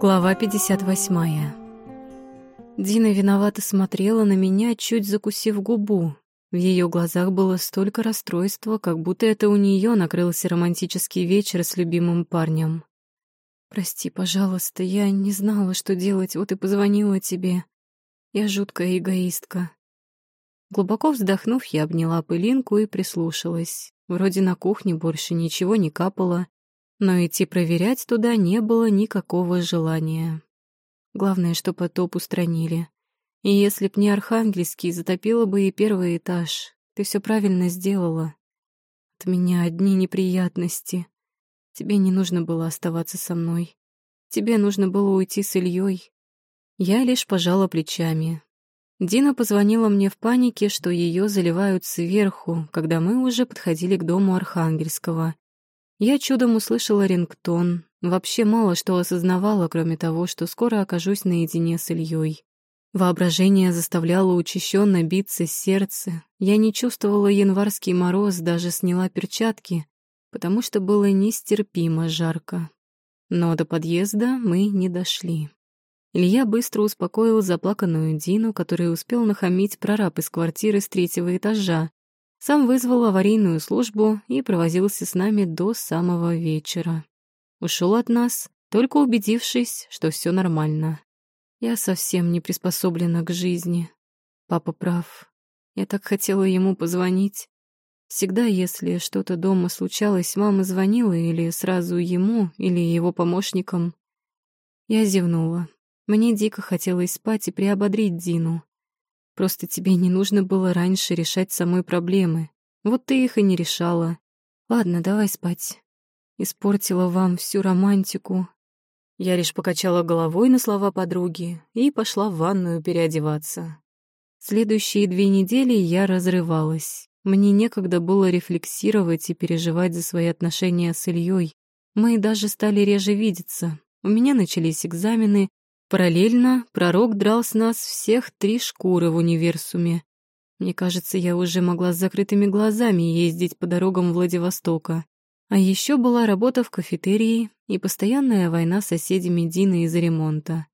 Глава 58. Дина виновато смотрела на меня, чуть закусив губу. В ее глазах было столько расстройства, как будто это у нее накрылся романтический вечер с любимым парнем. «Прости, пожалуйста, я не знала, что делать, вот и позвонила тебе. Я жуткая эгоистка». Глубоко вздохнув, я обняла пылинку и прислушалась. Вроде на кухне больше ничего не капало, но идти проверять туда не было никакого желания. Главное, что потоп устранили. И если б не Архангельский, затопило бы и первый этаж. Ты все правильно сделала. От меня одни неприятности. Тебе не нужно было оставаться со мной. Тебе нужно было уйти с Ильей. Я лишь пожала плечами. Дина позвонила мне в панике, что ее заливают сверху, когда мы уже подходили к дому Архангельского. Я чудом услышала рингтон, вообще мало что осознавала, кроме того, что скоро окажусь наедине с Ильей. Воображение заставляло учащенно биться сердце. Я не чувствовала январский мороз, даже сняла перчатки, потому что было нестерпимо жарко. Но до подъезда мы не дошли. Илья быстро успокоил заплаканную Дину, которая успел нахамить прораб из квартиры с третьего этажа, сам вызвал аварийную службу и провозился с нами до самого вечера. Ушел от нас, только убедившись, что все нормально. Я совсем не приспособлена к жизни. Папа прав. Я так хотела ему позвонить. Всегда, если что-то дома случалось, мама звонила или сразу ему, или его помощникам. Я зевнула. Мне дико хотелось спать и приободрить Дину. Просто тебе не нужно было раньше решать самой проблемы. Вот ты их и не решала. Ладно, давай спать. Испортила вам всю романтику. Я лишь покачала головой на слова подруги и пошла в ванную переодеваться. Следующие две недели я разрывалась. Мне некогда было рефлексировать и переживать за свои отношения с Ильей. Мы даже стали реже видеться. У меня начались экзамены, Параллельно пророк драл с нас всех три шкуры в универсуме. Мне кажется, я уже могла с закрытыми глазами ездить по дорогам Владивостока. А еще была работа в кафетерии и постоянная война с соседями Дины из-за ремонта.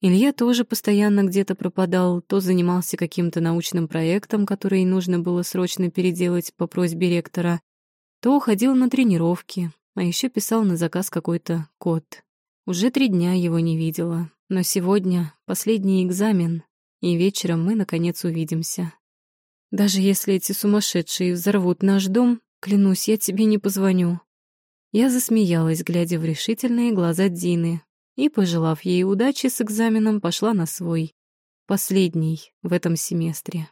Илья тоже постоянно где-то пропадал, то занимался каким-то научным проектом, который нужно было срочно переделать по просьбе ректора, то уходил на тренировки, а еще писал на заказ какой-то код. Уже три дня его не видела, но сегодня последний экзамен, и вечером мы, наконец, увидимся. Даже если эти сумасшедшие взорвут наш дом, клянусь, я тебе не позвоню. Я засмеялась, глядя в решительные глаза Дины, и, пожелав ей удачи с экзаменом, пошла на свой, последний в этом семестре.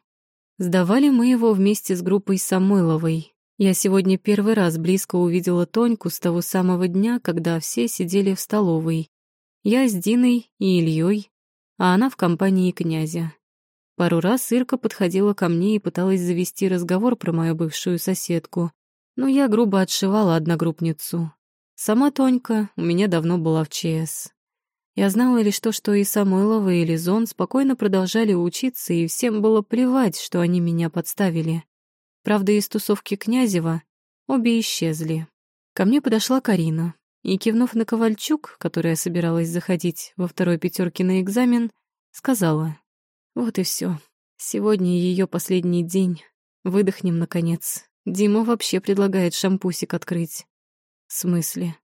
Сдавали мы его вместе с группой Самойловой. Я сегодня первый раз близко увидела Тоньку с того самого дня, когда все сидели в столовой, я с Диной и Ильей, а она в компании князя. Пару раз Ирка подходила ко мне и пыталась завести разговор про мою бывшую соседку, но я грубо отшивала одногруппницу. Сама Тонька у меня давно была в ЧС. Я знала лишь то, что и Самойлова, и Лизон спокойно продолжали учиться, и всем было плевать, что они меня подставили. Правда, из тусовки Князева обе исчезли. Ко мне подошла Карина, и, кивнув на Ковальчук, которая собиралась заходить во второй пятерке на экзамен, сказала, «Вот и все. Сегодня ее последний день. Выдохнем, наконец. Дима вообще предлагает шампусик открыть». «В смысле?»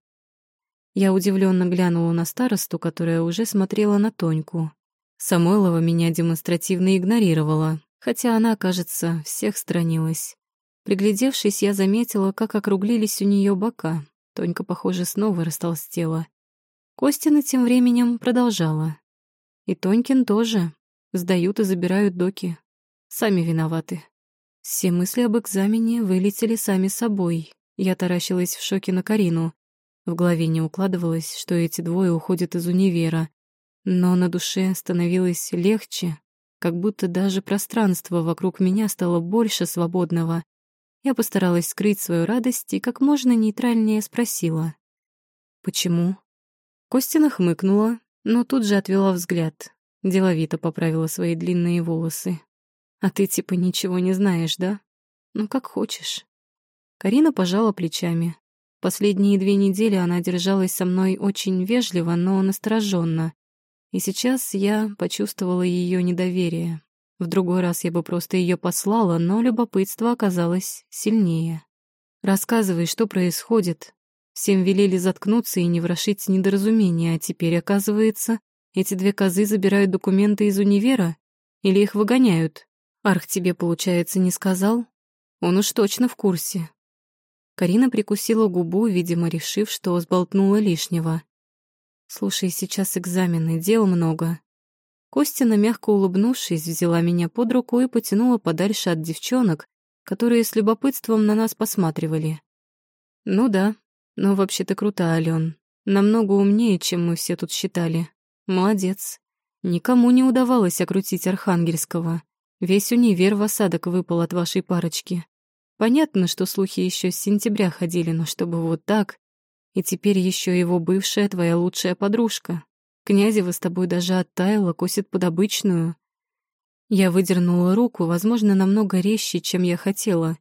Я удивленно глянула на старосту, которая уже смотрела на Тоньку. Самойлова меня демонстративно игнорировала, хотя она, кажется, всех странилась. Приглядевшись, я заметила, как округлились у нее бока, Тонька, похоже, снова растолстела. Костина тем временем продолжала. И Тонькин тоже. Сдают и забирают доки. Сами виноваты. Все мысли об экзамене вылетели сами собой. Я таращилась в шоке на Карину. В голове не укладывалось, что эти двое уходят из универа. Но на душе становилось легче, как будто даже пространство вокруг меня стало больше свободного, я постаралась скрыть свою радость и как можно нейтральнее спросила. «Почему?» Костина хмыкнула, но тут же отвела взгляд. Деловито поправила свои длинные волосы. «А ты типа ничего не знаешь, да? Ну, как хочешь». Карина пожала плечами. Последние две недели она держалась со мной очень вежливо, но настороженно. И сейчас я почувствовала ее недоверие. В другой раз я бы просто ее послала, но любопытство оказалось сильнее. «Рассказывай, что происходит». Всем велели заткнуться и не ворошить недоразумения, а теперь, оказывается, эти две козы забирают документы из универа или их выгоняют. Арх тебе, получается, не сказал? Он уж точно в курсе. Карина прикусила губу, видимо, решив, что сболтнула лишнего. «Слушай, сейчас экзамены, дел много». Костина, мягко улыбнувшись, взяла меня под руку и потянула подальше от девчонок, которые с любопытством на нас посматривали. «Ну да, но вообще то крута, Ален. Намного умнее, чем мы все тут считали. Молодец. Никому не удавалось окрутить Архангельского. Весь универ в осадок выпал от вашей парочки. Понятно, что слухи еще с сентября ходили, но чтобы вот так. И теперь еще его бывшая твоя лучшая подружка. Князева с тобой даже оттаяла, косит под обычную. Я выдернула руку, возможно, намного резче, чем я хотела.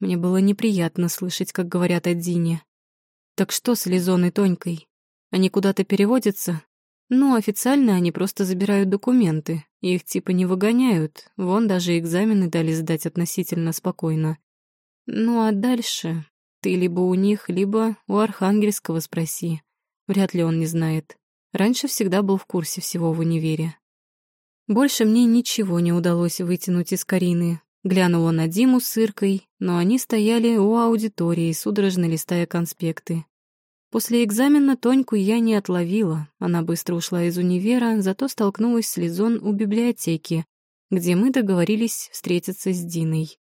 Мне было неприятно слышать, как говорят о Дине. Так что с Лизон и Тонькой? Они куда-то переводятся? Ну, официально они просто забирают документы. Их типа не выгоняют. Вон даже экзамены дали сдать относительно спокойно. Ну а дальше ты либо у них, либо у Архангельского спроси. Вряд ли он не знает. Раньше всегда был в курсе всего в универе. Больше мне ничего не удалось вытянуть из Карины. Глянула на Диму с Иркой, но они стояли у аудитории, судорожно листая конспекты. После экзамена Тоньку я не отловила. Она быстро ушла из универа, зато столкнулась с Лизон у библиотеки, где мы договорились встретиться с Диной.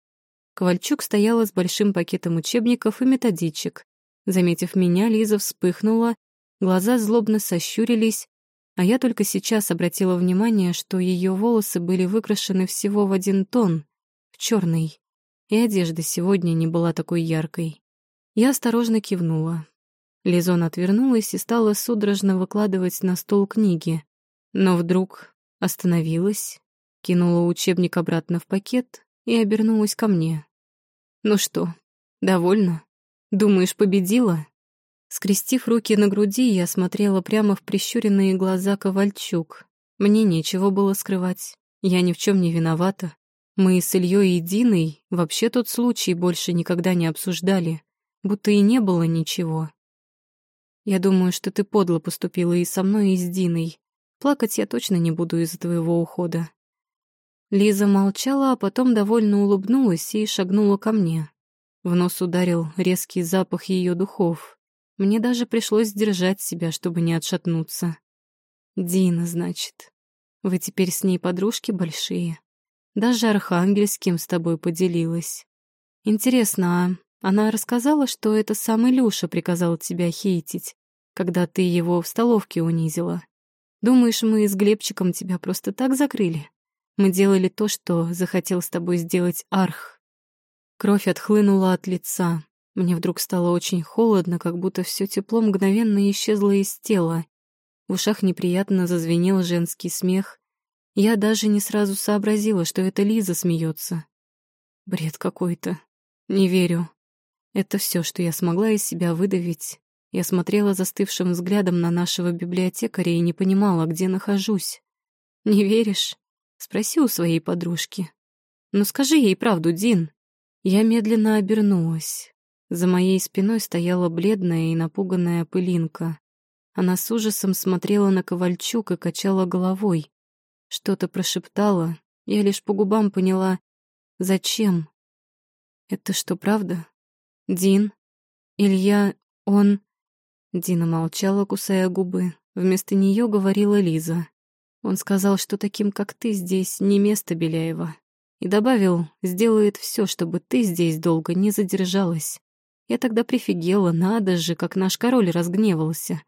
Ковальчук стояла с большим пакетом учебников и методичек. Заметив меня, Лиза вспыхнула, глаза злобно сощурились, а я только сейчас обратила внимание, что ее волосы были выкрашены всего в один тон, в черный, и одежда сегодня не была такой яркой. Я осторожно кивнула. Лизон отвернулась и стала судорожно выкладывать на стол книги, но вдруг остановилась, кинула учебник обратно в пакет и обернулась ко мне. «Ну что, довольна? Думаешь, победила?» Скрестив руки на груди, я смотрела прямо в прищуренные глаза Ковальчук. Мне нечего было скрывать. Я ни в чем не виновата. Мы с Ильей и Диной вообще тот случай больше никогда не обсуждали, будто и не было ничего. Я думаю, что ты подло поступила и со мной, и с Диной. Плакать я точно не буду из-за твоего ухода. Лиза молчала, а потом довольно улыбнулась и шагнула ко мне. В нос ударил резкий запах ее духов. Мне даже пришлось сдержать себя, чтобы не отшатнуться. «Дина, значит. Вы теперь с ней подружки большие. Даже Архангельским с тобой поделилась. Интересно, а она рассказала, что это сам Илюша приказал тебя хейтить, когда ты его в столовке унизила? Думаешь, мы с Глебчиком тебя просто так закрыли?» Мы делали то, что захотел с тобой сделать Арх. Кровь отхлынула от лица. Мне вдруг стало очень холодно, как будто все тепло мгновенно исчезло из тела. В ушах неприятно зазвенел женский смех. Я даже не сразу сообразила, что это Лиза смеется. Бред какой-то. Не верю. Это все, что я смогла из себя выдавить. Я смотрела застывшим взглядом на нашего библиотекаря и не понимала, где нахожусь. Не веришь? Спроси у своей подружки. Ну скажи ей правду, Дин. Я медленно обернулась. За моей спиной стояла бледная и напуганная пылинка. Она с ужасом смотрела на Ковальчук и качала головой. Что-то прошептала. Я лишь по губам поняла, зачем. Это что, правда? Дин? Илья, он... Дина молчала, кусая губы. Вместо нее говорила Лиза. Он сказал, что таким, как ты, здесь не место Беляева. И добавил, сделает все, чтобы ты здесь долго не задержалась. Я тогда прифигела, надо же, как наш король разгневался.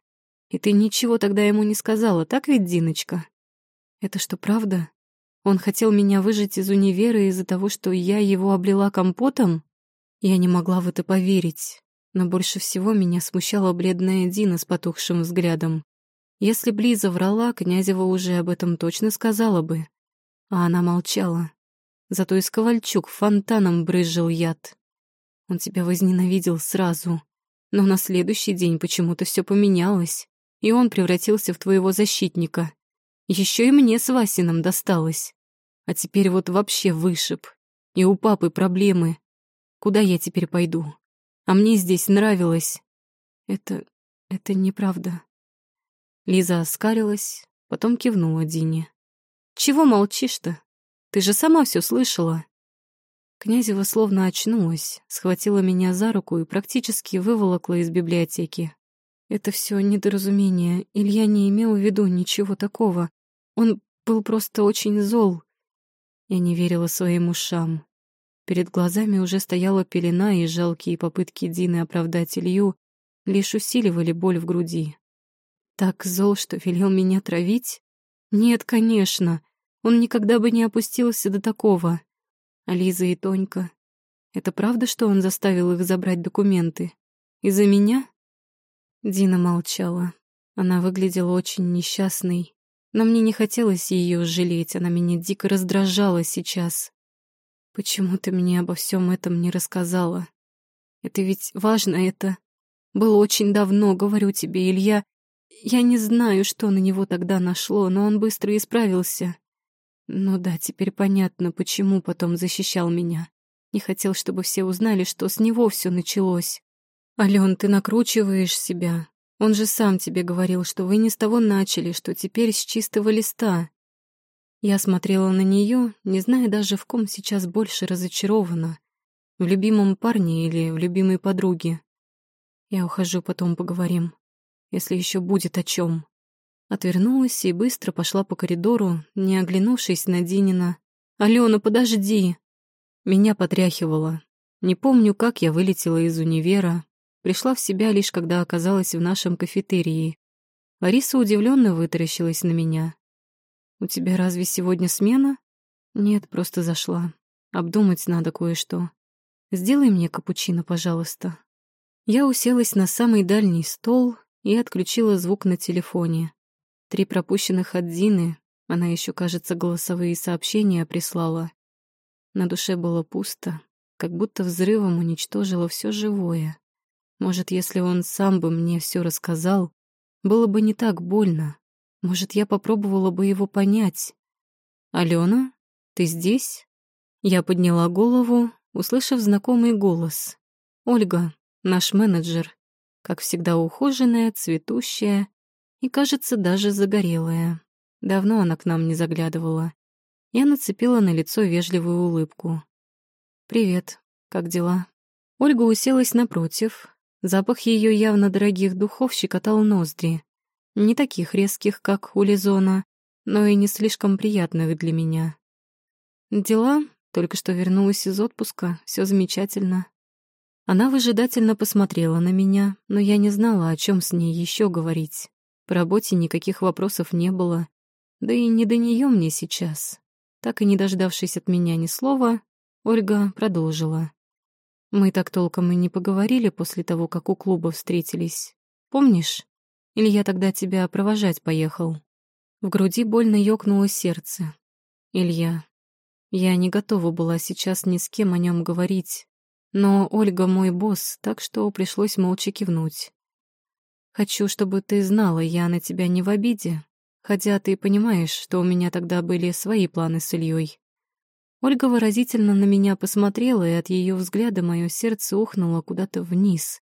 И ты ничего тогда ему не сказала, так ведь, Диночка? Это что, правда? Он хотел меня выжить из универа из-за того, что я его облила компотом? Я не могла в это поверить. Но больше всего меня смущала бледная Дина с потухшим взглядом. Если б Лиза врала, Князева уже об этом точно сказала бы. А она молчала. Зато из Ковальчук фонтаном брызжил яд. Он тебя возненавидел сразу. Но на следующий день почему-то все поменялось, и он превратился в твоего защитника. Еще и мне с Васином досталось. А теперь вот вообще вышиб. И у папы проблемы. Куда я теперь пойду? А мне здесь нравилось. Это... это неправда. Лиза оскалилась, потом кивнула Дине. «Чего молчишь-то? Ты же сама все слышала». Князева словно очнулась, схватила меня за руку и практически выволокла из библиотеки. Это все недоразумение. Илья не имел в виду ничего такого. Он был просто очень зол. Я не верила своим ушам. Перед глазами уже стояла пелена, и жалкие попытки Дины оправдать Илью лишь усиливали боль в груди. Так зол, что велел меня травить? Нет, конечно. Он никогда бы не опустился до такого. Лиза и Тонька... Это правда, что он заставил их забрать документы? Из-за меня? Дина молчала. Она выглядела очень несчастной. Но мне не хотелось ее жалеть, она меня дико раздражала сейчас. Почему ты мне обо всем этом не рассказала? Это ведь важно, это... Было очень давно, говорю тебе, Илья. Я не знаю, что на него тогда нашло, но он быстро исправился. Ну да, теперь понятно, почему потом защищал меня. Не хотел, чтобы все узнали, что с него все началось. Ален, ты накручиваешь себя. Он же сам тебе говорил, что вы не с того начали, что теперь с чистого листа. Я смотрела на нее, не зная даже, в ком сейчас больше разочарована. В любимом парне или в любимой подруге. Я ухожу, потом поговорим если еще будет о чем. Отвернулась и быстро пошла по коридору, не оглянувшись на Динина. «Алена, подожди!» Меня потряхивало. Не помню, как я вылетела из универа. Пришла в себя лишь когда оказалась в нашем кафетерии. Лариса удивленно вытаращилась на меня. «У тебя разве сегодня смена?» «Нет, просто зашла. Обдумать надо кое-что. Сделай мне капучино, пожалуйста». Я уселась на самый дальний стол и отключила звук на телефоне. Три пропущенных от Дины, она еще, кажется, голосовые сообщения прислала. На душе было пусто, как будто взрывом уничтожило все живое. Может, если он сам бы мне все рассказал, было бы не так больно. Может, я попробовала бы его понять. «Алена, ты здесь?» Я подняла голову, услышав знакомый голос. «Ольга, наш менеджер как всегда ухоженная, цветущая и, кажется, даже загорелая. Давно она к нам не заглядывала. Я нацепила на лицо вежливую улыбку. «Привет, как дела?» Ольга уселась напротив. Запах ее явно дорогих духов щекотал ноздри. Не таких резких, как у Лизона, но и не слишком приятных для меня. «Дела? Только что вернулась из отпуска, все замечательно. Она выжидательно посмотрела на меня, но я не знала, о чем с ней еще говорить. По работе никаких вопросов не было, да и не до нее мне сейчас. Так и не дождавшись от меня ни слова, Ольга продолжила. Мы так толком и не поговорили после того, как у клуба встретились. Помнишь? Или я тогда тебя провожать поехал? В груди больно ёкнуло сердце. Илья, я не готова была сейчас ни с кем о нем говорить, но Ольга мой босс, так что пришлось молча кивнуть. Хочу, чтобы ты знала, я на тебя не в обиде, хотя ты понимаешь, что у меня тогда были свои планы с Ильей. Ольга выразительно на меня посмотрела, и от ее взгляда мое сердце ухнуло куда-то вниз.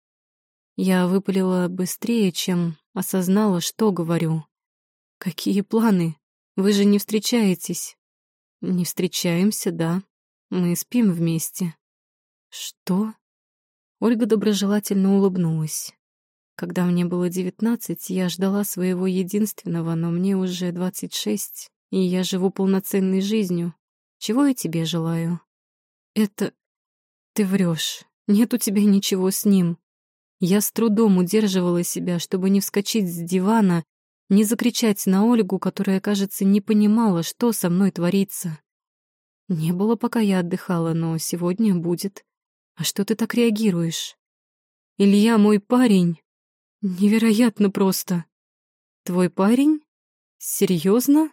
Я выпалила быстрее, чем осознала, что говорю. «Какие планы? Вы же не встречаетесь?» «Не встречаемся, да. Мы спим вместе». «Что?» Ольга доброжелательно улыбнулась. Когда мне было девятнадцать, я ждала своего единственного, но мне уже двадцать шесть, и я живу полноценной жизнью. Чего я тебе желаю? Это... Ты врешь. Нет у тебя ничего с ним. Я с трудом удерживала себя, чтобы не вскочить с дивана, не закричать на Ольгу, которая, кажется, не понимала, что со мной творится. Не было, пока я отдыхала, но сегодня будет. А что ты так реагируешь? Илья мой парень. Невероятно просто. Твой парень? Серьезно?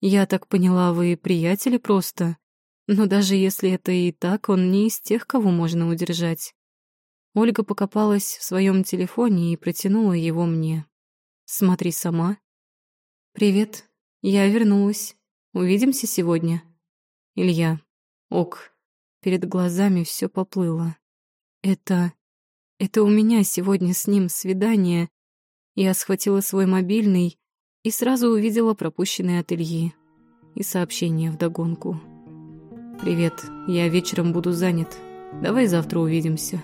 Я так поняла, вы приятели просто. Но даже если это и так, он не из тех, кого можно удержать. Ольга покопалась в своем телефоне и протянула его мне. «Смотри сама». «Привет, я вернулась. Увидимся сегодня?» «Илья, ок». Перед глазами все поплыло. «Это... это у меня сегодня с ним свидание». Я схватила свой мобильный и сразу увидела пропущенные от Ильи и сообщение вдогонку. «Привет, я вечером буду занят. Давай завтра увидимся».